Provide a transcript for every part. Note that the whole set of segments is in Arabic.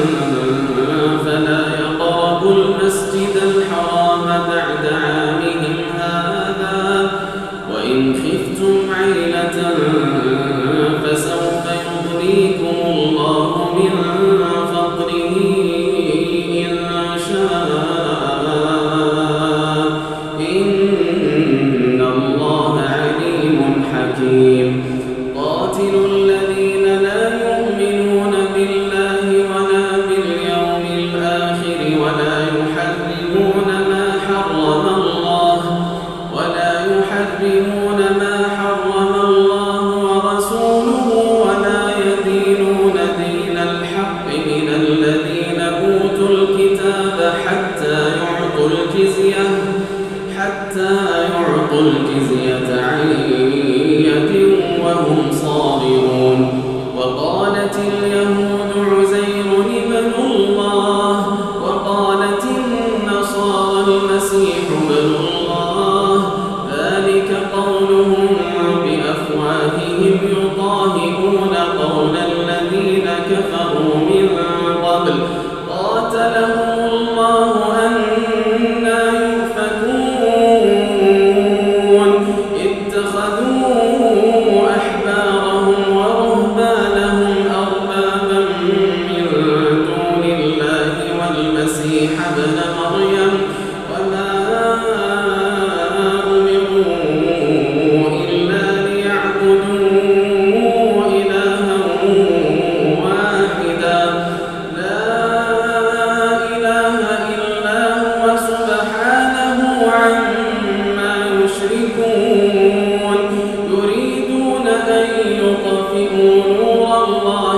Altyazı M.K. كونوا نور الله.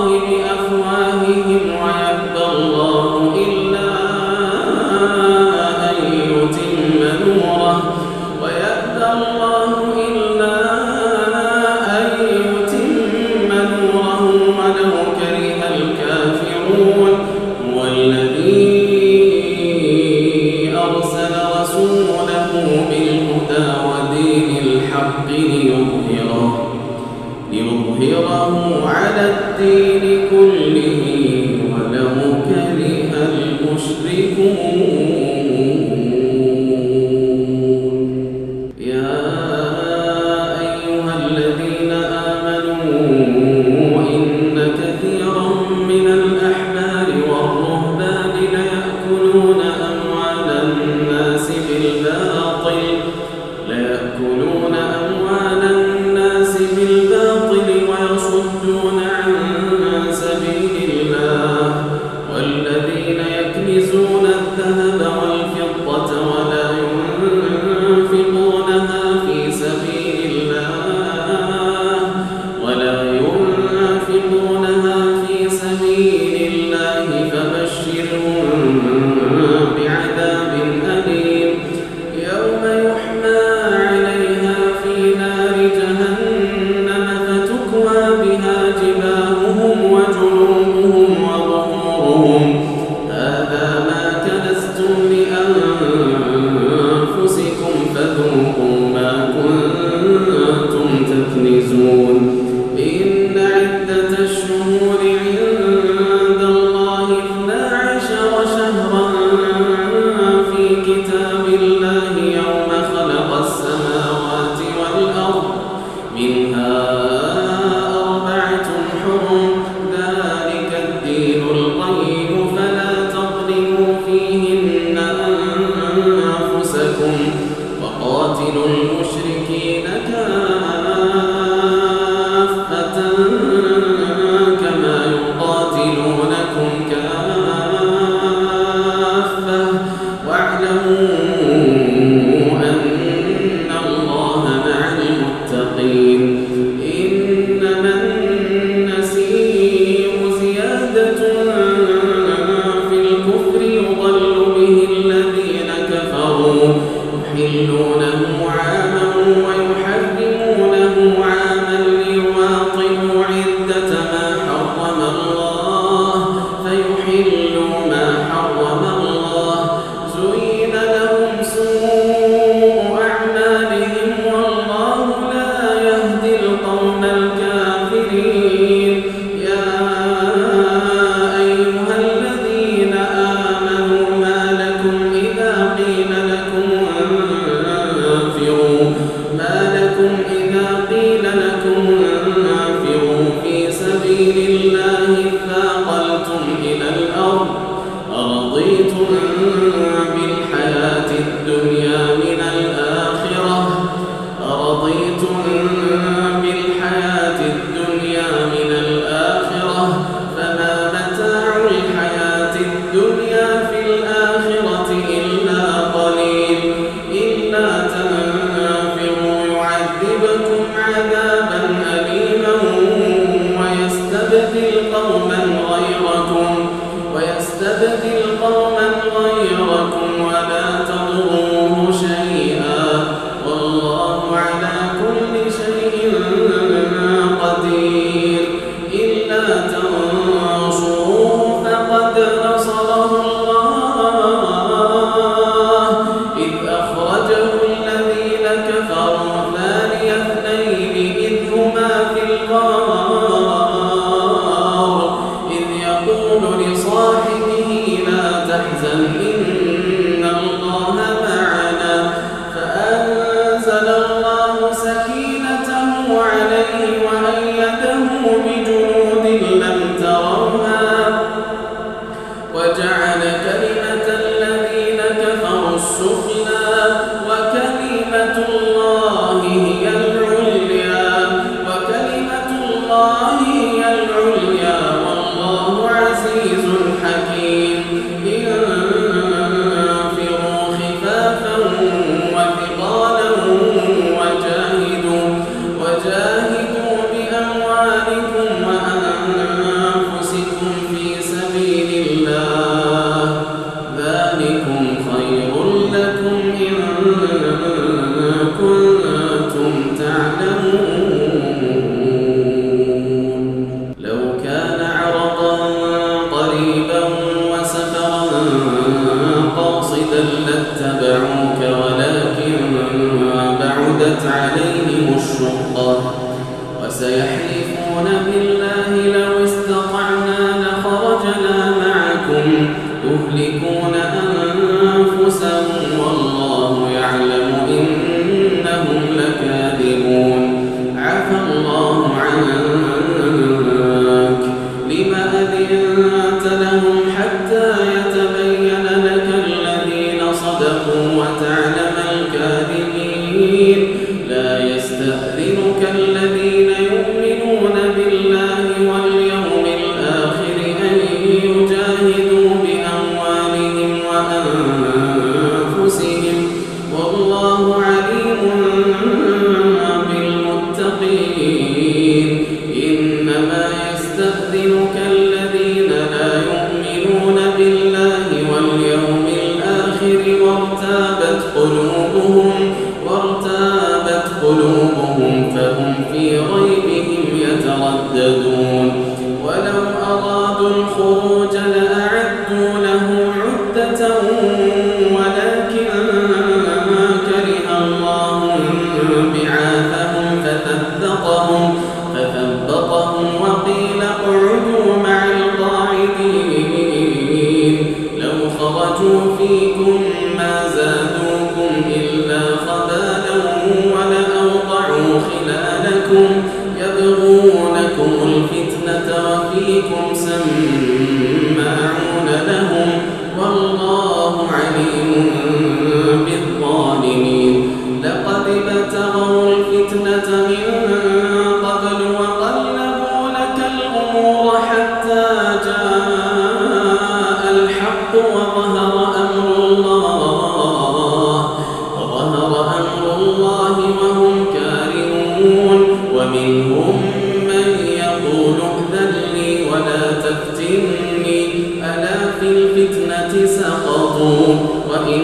سقطوا وإن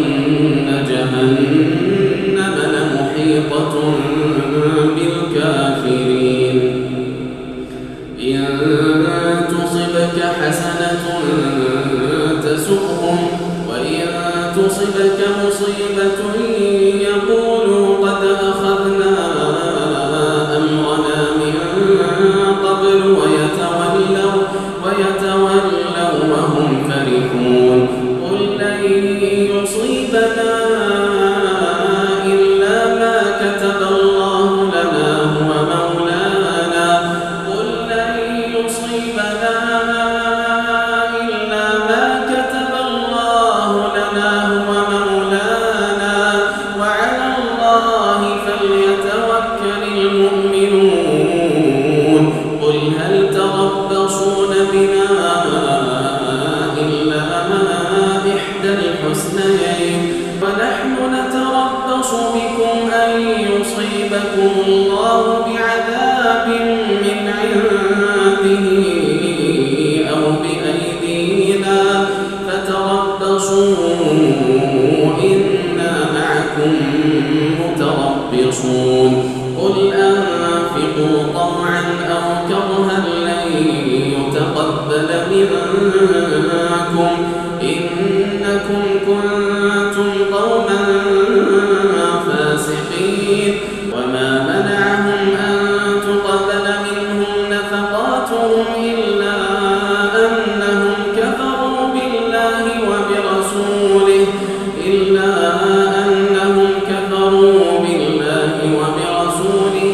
جهنم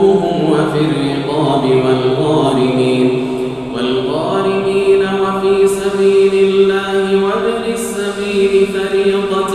ربكم وفي الرقاب والغارمين والغارمين وفي سبيل الله وابن السبيل فريضة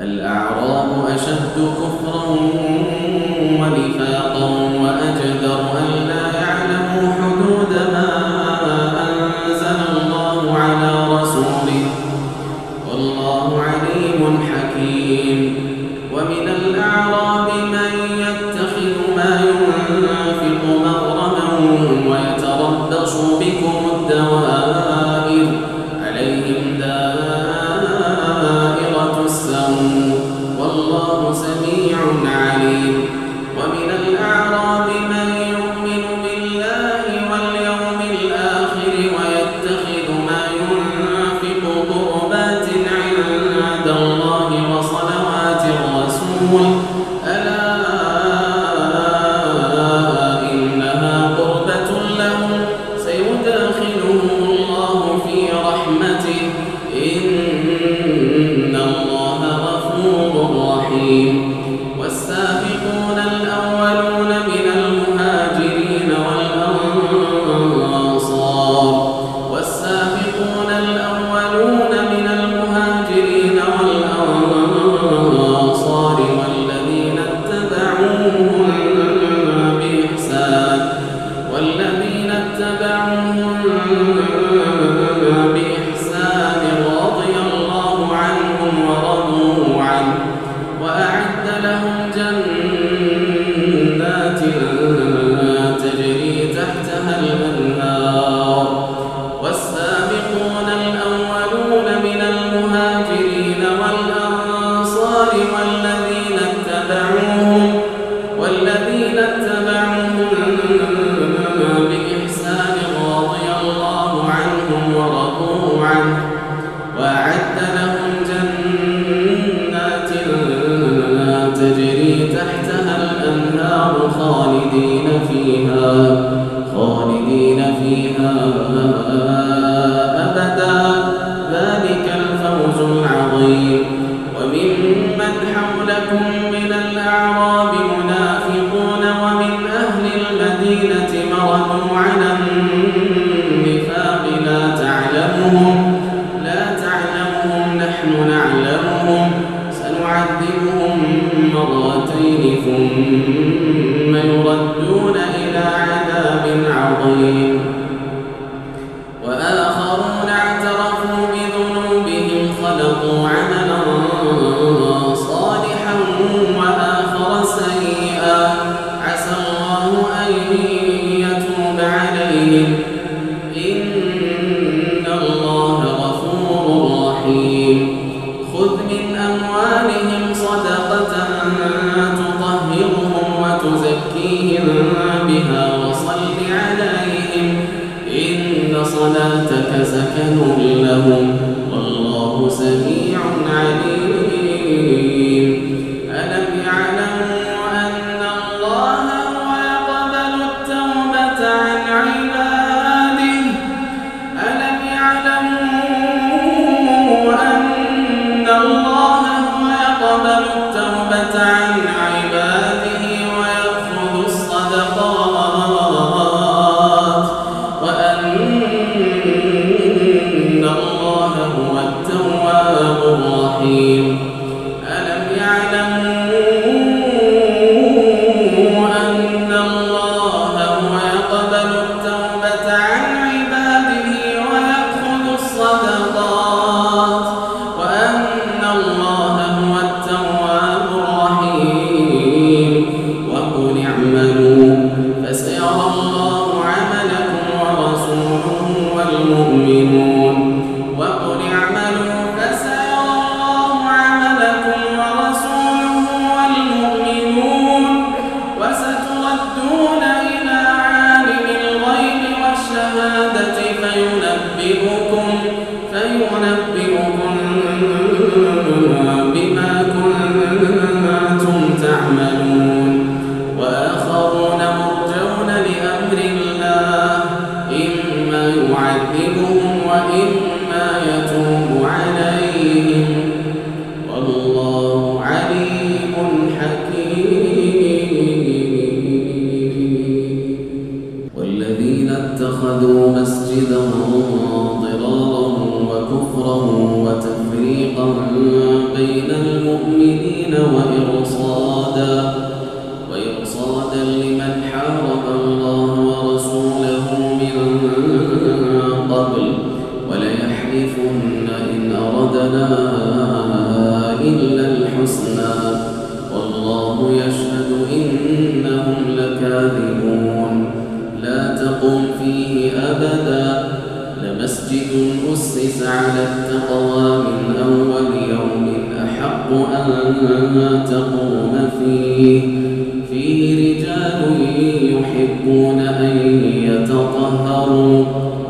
الأعراب من يتخذ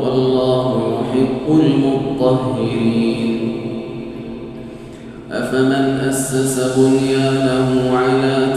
والله يحب المطهرين. أفمن أسس بنيانه على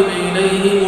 وسلام